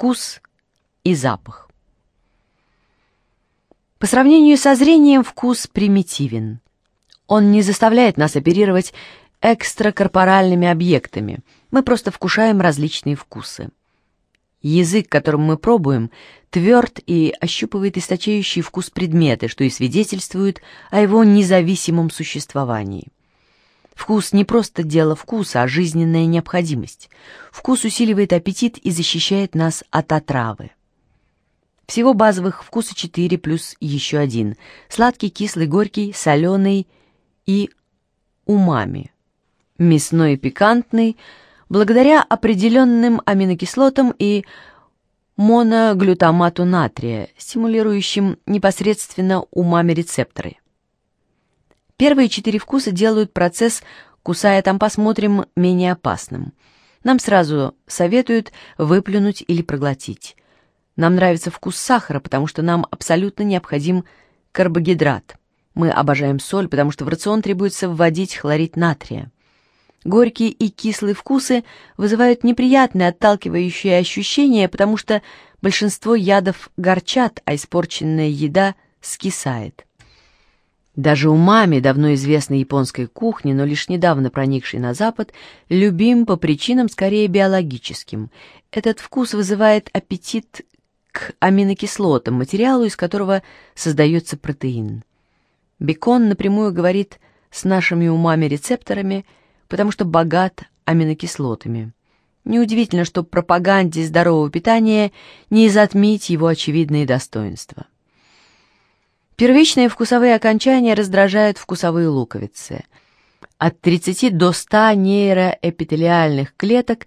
Вкус и запах. По сравнению со зрением вкус примитивен. Он не заставляет нас оперировать экстракорпоральными объектами. Мы просто вкушаем различные вкусы. Язык, которым мы пробуем, тверд и ощупывает источающий вкус предметы, что и свидетельствует о его независимом существовании. Вкус не просто дело вкуса, а жизненная необходимость. Вкус усиливает аппетит и защищает нас от отравы. Всего базовых вкуса 4 плюс еще один. Сладкий, кислый, горький, соленый и умами. Мясной и пикантный – благодаря определенным аминокислотам и моноглютамату натрия, стимулирующим непосредственно умами-рецепторы. Первые четыре вкуса делают процесс «кусая там посмотрим» менее опасным. Нам сразу советуют выплюнуть или проглотить. Нам нравится вкус сахара, потому что нам абсолютно необходим карбогидрат. Мы обожаем соль, потому что в рацион требуется вводить хлорид натрия. Горькие и кислые вкусы вызывают неприятные отталкивающие ощущения, потому что большинство ядов горчат, а испорченная еда скисает. Даже у маме, давно известной японской кухни, но лишь недавно проникшей на Запад, любим по причинам скорее биологическим. Этот вкус вызывает аппетит к аминокислотам, материалу, из которого создается протеин. Бекон напрямую говорит с нашими умами-рецепторами – потому что богат аминокислотами. Неудивительно, что пропаганде здорового питания не затмить его очевидные достоинства. Первичные вкусовые окончания раздражают вкусовые луковицы. От 30 до 100 нейроэпителиальных клеток,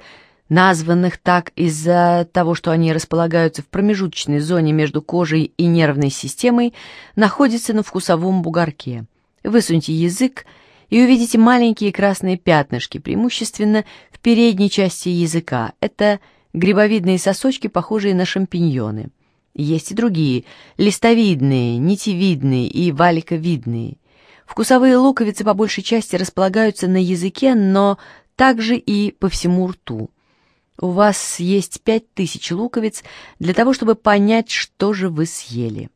названных так из-за того, что они располагаются в промежуточной зоне между кожей и нервной системой, находятся на вкусовом бугорке. Высуньте язык и увидите маленькие красные пятнышки, преимущественно в передней части языка. Это грибовидные сосочки, похожие на шампиньоны. Есть и другие, листовидные, нитевидные и валиковидные. Вкусовые луковицы по большей части располагаются на языке, но также и по всему рту. У вас есть пять тысяч луковиц для того, чтобы понять, что же вы съели.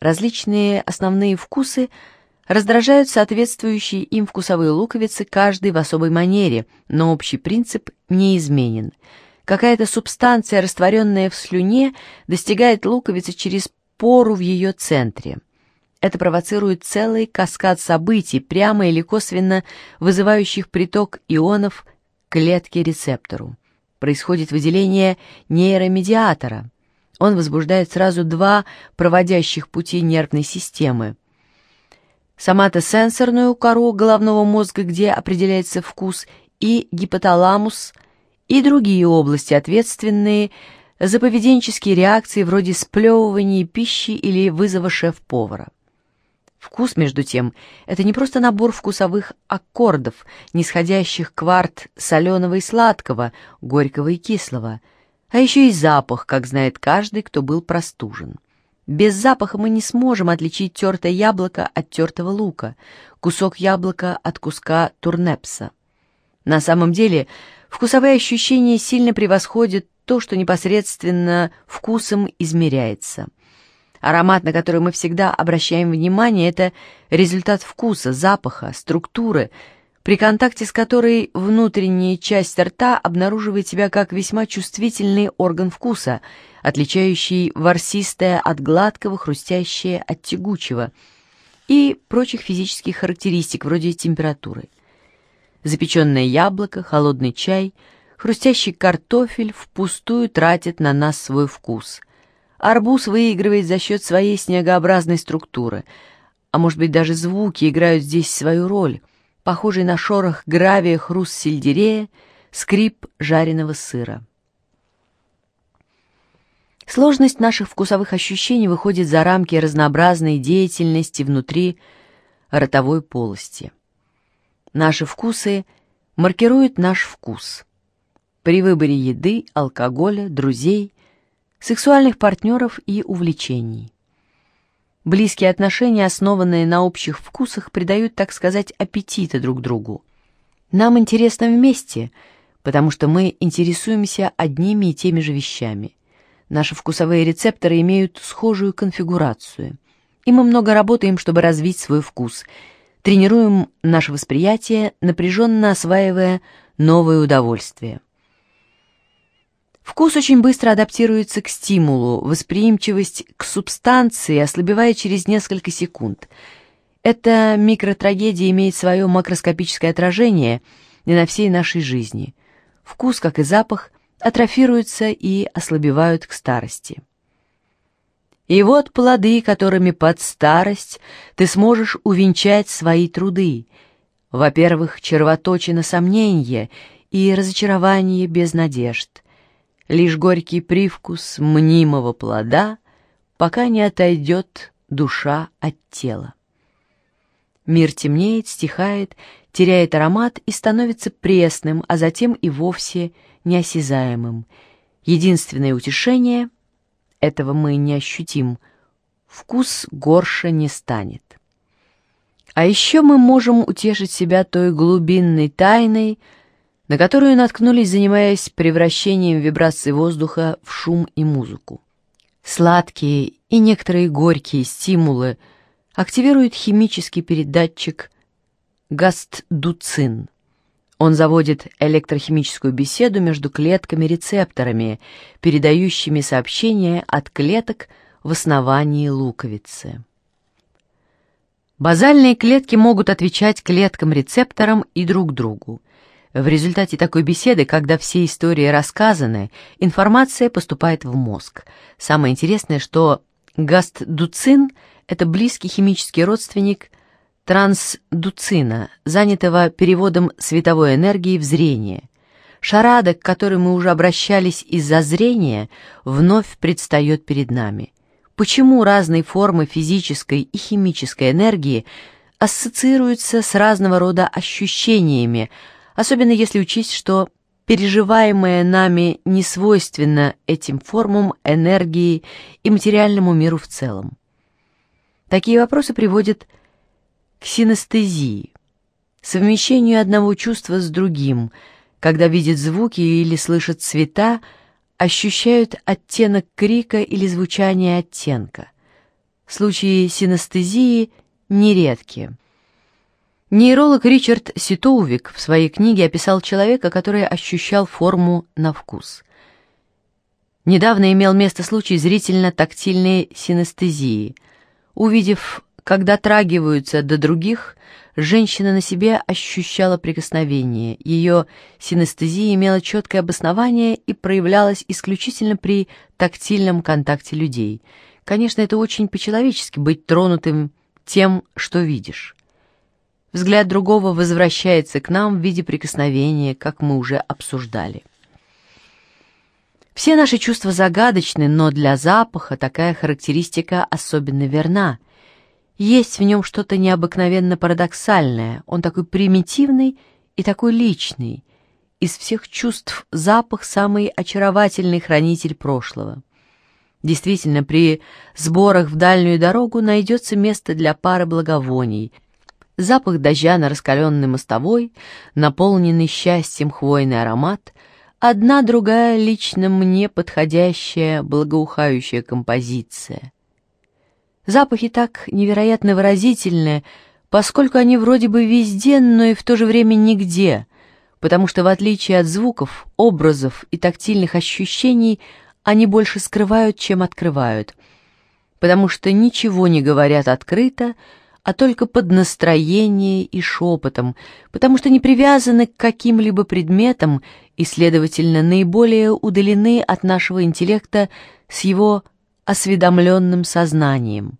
Различные основные вкусы – Раздражают соответствующие им вкусовые луковицы, каждый в особой манере, но общий принцип неизменен. Какая-то субстанция, растворенная в слюне, достигает луковицы через пору в ее центре. Это провоцирует целый каскад событий, прямо или косвенно вызывающих приток ионов к клетке-рецептору. Происходит выделение нейромедиатора. Он возбуждает сразу два проводящих пути нервной системы соматосенсорную кору головного мозга, где определяется вкус, и гипоталамус, и другие области, ответственные за поведенческие реакции вроде сплевывания пищи или вызова шеф-повара. Вкус, между тем, это не просто набор вкусовых аккордов, нисходящих кварт соленого и сладкого, горького и кислого, а еще и запах, как знает каждый, кто был простужен. Без запаха мы не сможем отличить тертое яблоко от тертого лука, кусок яблока от куска турнепса. На самом деле, вкусовые ощущения сильно превосходят то, что непосредственно вкусом измеряется. Аромат, на который мы всегда обращаем внимание, это результат вкуса, запаха, структуры, при контакте с которой внутренняя часть рта обнаруживает себя как весьма чувствительный орган вкуса, отличающий ворсистое от гладкого, хрустящее от тягучего и прочих физических характеристик вроде температуры. Запеченное яблоко, холодный чай, хрустящий картофель впустую тратят на нас свой вкус. Арбуз выигрывает за счет своей снегообразной структуры, а может быть даже звуки играют здесь свою роль — похожий на шорох гравия, хруст сельдерея, скрип жареного сыра. Сложность наших вкусовых ощущений выходит за рамки разнообразной деятельности внутри ротовой полости. Наши вкусы маркируют наш вкус. При выборе еды, алкоголя, друзей, сексуальных партнеров и увлечений. Близкие отношения, основанные на общих вкусах, придают, так сказать, аппетита друг другу. Нам интересно вместе, потому что мы интересуемся одними и теми же вещами. Наши вкусовые рецепторы имеют схожую конфигурацию, и мы много работаем, чтобы развить свой вкус. Тренируем наше восприятие, напряженно осваивая новые удовольствия. Вкус очень быстро адаптируется к стимулу, восприимчивость к субстанции ослабевает через несколько секунд. Эта микротрагедия имеет свое макроскопическое отражение и на всей нашей жизни. Вкус, как и запах, атрофируются и ослабевают к старости. И вот плоды, которыми под старость ты сможешь увенчать свои труды. Во-первых, червоточина сомнения и разочарование без надежд. Лишь горький привкус мнимого плода, пока не отойдет душа от тела. Мир темнеет, стихает, теряет аромат и становится пресным, а затем и вовсе неосязаемым. Единственное утешение — этого мы не ощутим — вкус горше не станет. А еще мы можем утешить себя той глубинной тайной, на которую наткнулись, занимаясь превращением вибраций воздуха в шум и музыку. Сладкие и некоторые горькие стимулы активируют химический передатчик гастдуцин. Он заводит электрохимическую беседу между клетками-рецепторами, передающими сообщения от клеток в основании луковицы. Базальные клетки могут отвечать клеткам-рецепторам и друг другу. В результате такой беседы, когда все истории рассказаны, информация поступает в мозг. Самое интересное, что гастдуцин – это близкий химический родственник – трансдуцина, занятого переводом световой энергии в зрение. Шарада, к которой мы уже обращались из-за зрения, вновь предстает перед нами. Почему разные формы физической и химической энергии ассоциируются с разного рода ощущениями, особенно если учесть, что переживаемое нами не свойственно этим формам энергии и материальному миру в целом. Такие вопросы приводят к к синестезии, совмещению одного чувства с другим, когда видят звуки или слышат цвета, ощущают оттенок крика или звучание оттенка. Случаи синестезии нередки. Нейролог Ричард Ситоувик в своей книге описал человека, который ощущал форму на вкус. Недавно имел место случай зрительно-тактильной синестезии. Увидев когда дотрагиваются до других, женщина на себе ощущала прикосновение. Ее синестезия имела четкое обоснование и проявлялась исключительно при тактильном контакте людей. Конечно, это очень по-человечески быть тронутым тем, что видишь. Взгляд другого возвращается к нам в виде прикосновения, как мы уже обсуждали. Все наши чувства загадочны, но для запаха такая характеристика особенно верна — есть в нем что-то необыкновенно парадоксальное. Он такой примитивный и такой личный. Из всех чувств запах — самый очаровательный хранитель прошлого. Действительно, при сборах в дальнюю дорогу найдется место для пары благовоний. Запах дождя на раскаленной мостовой, наполненный счастьем хвойный аромат, одна другая лично мне подходящая благоухающая композиция — Запахи так невероятно выразительны, поскольку они вроде бы везде, но и в то же время нигде, потому что в отличие от звуков, образов и тактильных ощущений, они больше скрывают, чем открывают, потому что ничего не говорят открыто, а только под настроение и шепотом, потому что не привязаны к каким-либо предметам и, следовательно, наиболее удалены от нашего интеллекта с его осведомленным сознанием.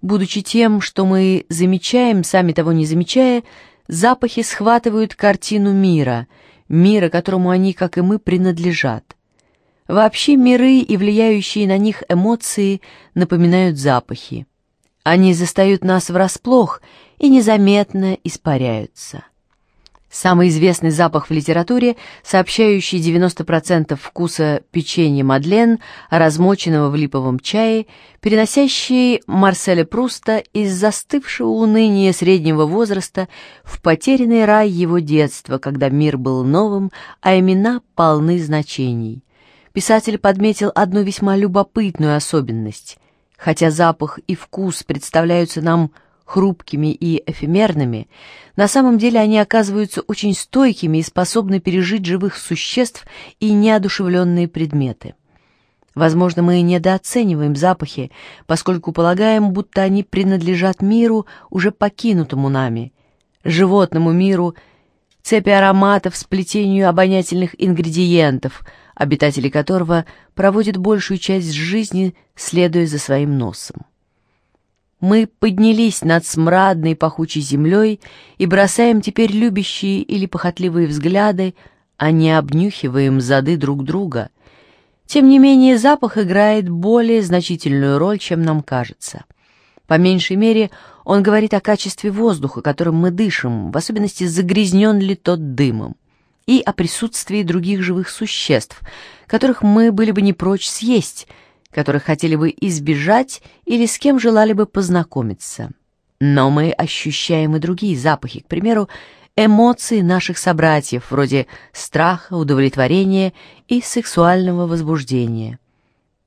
Будучи тем, что мы замечаем, сами того не замечая, запахи схватывают картину мира, мира, которому они, как и мы, принадлежат. Вообще миры и влияющие на них эмоции напоминают запахи. Они застают нас врасплох и незаметно испаряются. Самый известный запах в литературе, сообщающий 90% вкуса печенья Мадлен, размоченного в липовом чае, переносящий Марселя Пруста из застывшего уныния среднего возраста в потерянный рай его детства, когда мир был новым, а имена полны значений. писатель подметил одну весьма любопытную особенность. Хотя запах и вкус представляются нам хрупкими и эфемерными, на самом деле они оказываются очень стойкими и способны пережить живых существ и неодушевленные предметы. Возможно, мы недооцениваем запахи, поскольку полагаем, будто они принадлежат миру, уже покинутому нами, животному миру, цепи ароматов, сплетению обонятельных ингредиентов, обитатели которого проводят большую часть жизни, следуя за своим носом. Мы поднялись над смрадной пахучей землей и бросаем теперь любящие или похотливые взгляды, а не обнюхиваем зады друг друга — тем не менее, запах играет более значительную роль, чем нам кажется. По меньшей мере, он говорит о качестве воздуха, которым мы дышим, в особенности, загрязнен ли тот дымом, и о присутствии других живых существ, которых мы были бы не прочь съесть, которых хотели бы избежать или с кем желали бы познакомиться. Но мы ощущаем и другие запахи, к примеру, эмоции наших собратьев, вроде страха, удовлетворения и сексуального возбуждения.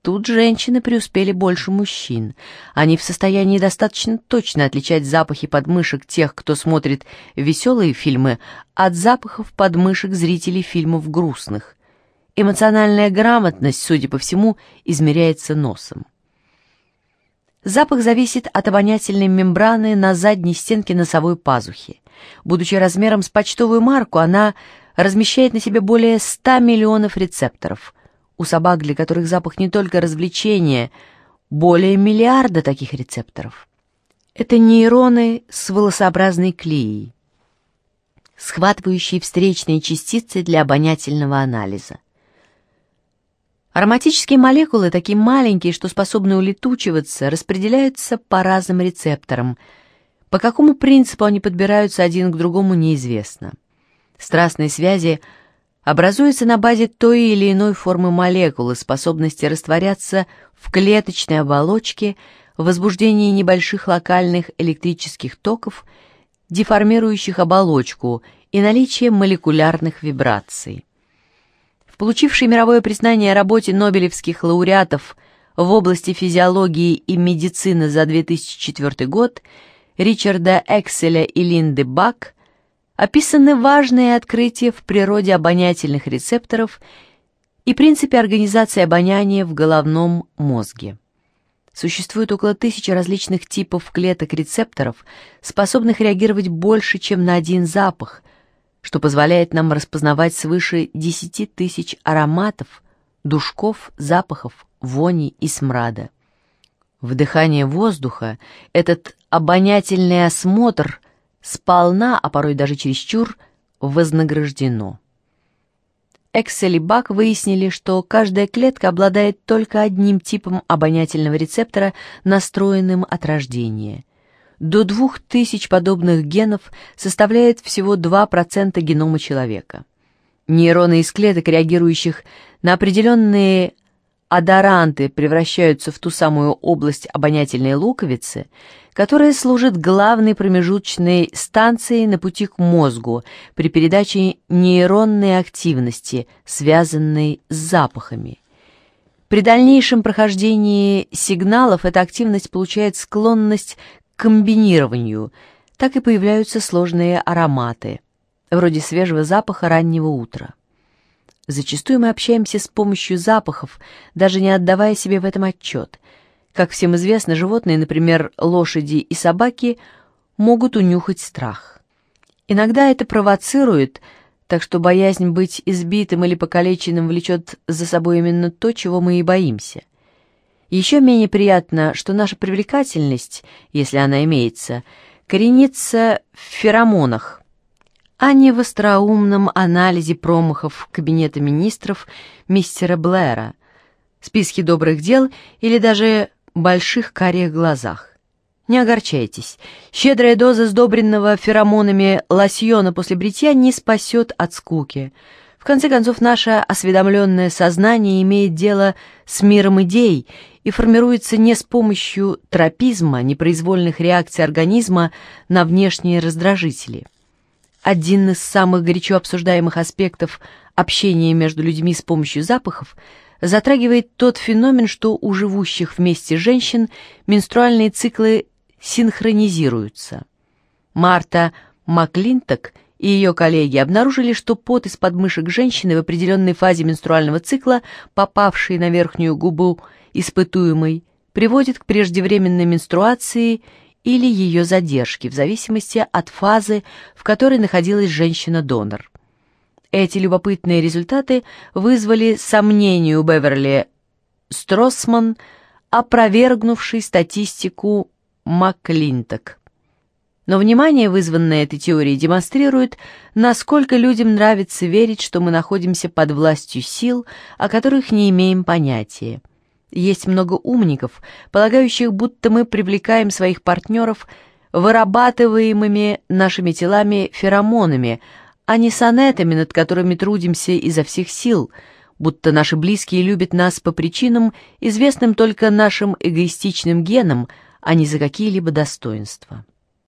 Тут женщины преуспели больше мужчин. Они в состоянии достаточно точно отличать запахи подмышек тех, кто смотрит веселые фильмы, от запахов подмышек зрителей фильмов грустных. Эмоциональная грамотность, судя по всему, измеряется носом. Запах зависит от обонятельной мембраны на задней стенке носовой пазухи. Будучи размером с почтовую марку, она размещает на себе более 100 миллионов рецепторов. У собак, для которых запах не только развлечение, более миллиарда таких рецепторов. Это нейроны с волосообразной клеей, схватывающие встречные частицы для обонятельного анализа. Ароматические молекулы, такие маленькие, что способны улетучиваться, распределяются по разным рецепторам. По какому принципу они подбираются один к другому, неизвестно. Страстные связи образуются на базе той или иной формы молекулы, способности растворяться в клеточной оболочке, возбуждении небольших локальных электрических токов, деформирующих оболочку и наличие молекулярных вибраций. В получившей мировое признание работе нобелевских лауреатов в области физиологии и медицины за 2004 год Ричарда Экселя и Линды Бак описаны важные открытия в природе обонятельных рецепторов и принципе организации обоняния в головном мозге. Существует около тысячи различных типов клеток рецепторов, способных реагировать больше, чем на один запах, что позволяет нам распознавать свыше 10 тысяч ароматов, душков, запахов, вони и смрада. Вдыхание воздуха, этот обонятельный осмотр сполна, а порой даже чересчур, вознаграждено. Эксель и Бак выяснили, что каждая клетка обладает только одним типом обонятельного рецептора, настроенным от рождения – до 2000 подобных генов составляет всего 2% генома человека. Нейроны из клеток, реагирующих на определенные адоранты, превращаются в ту самую область обонятельной луковицы, которая служит главной промежуточной станцией на пути к мозгу при передаче нейронной активности, связанной с запахами. При дальнейшем прохождении сигналов эта активность получает склонность комбинированию, так и появляются сложные ароматы, вроде свежего запаха раннего утра. Зачастую мы общаемся с помощью запахов, даже не отдавая себе в этом отчет. Как всем известно, животные, например, лошади и собаки, могут унюхать страх. Иногда это провоцирует, так что боязнь быть избитым или покалеченным влечет за собой именно то, чего мы и боимся – еще менее приятно, что наша привлекательность, если она имеется, коренится в феромонах, а не в остроумном анализе промахов кабинета министров мистера Блэра, списке добрых дел или даже больших карих глазах. Не огорчайтесь, щедрая доза сдобренного феромонами лосьона после бритья не спасет от скуки – в конце концов, наше осведомленное сознание имеет дело с миром идей и формируется не с помощью тропизма, непроизвольных реакций организма на внешние раздражители. Один из самых горячо обсуждаемых аспектов общения между людьми с помощью запахов затрагивает тот феномен, что у живущих вместе женщин менструальные циклы синхронизируются. Марта Маклинток и ее коллеги обнаружили, что пот из подмышек женщины в определенной фазе менструального цикла, попавший на верхнюю губу испытуемой, приводит к преждевременной менструации или ее задержке, в зависимости от фазы, в которой находилась женщина-донор. Эти любопытные результаты вызвали сомнения у Беверли Строссман, опровергнувший статистику Маклинток. Но внимание, вызванное этой теорией, демонстрирует, насколько людям нравится верить, что мы находимся под властью сил, о которых не имеем понятия. Есть много умников, полагающих, будто мы привлекаем своих партнеров вырабатываемыми нашими телами феромонами, а не сонетами, над которыми трудимся изо всех сил, будто наши близкие любят нас по причинам, известным только нашим эгоистичным генам, а не за какие-либо достоинства.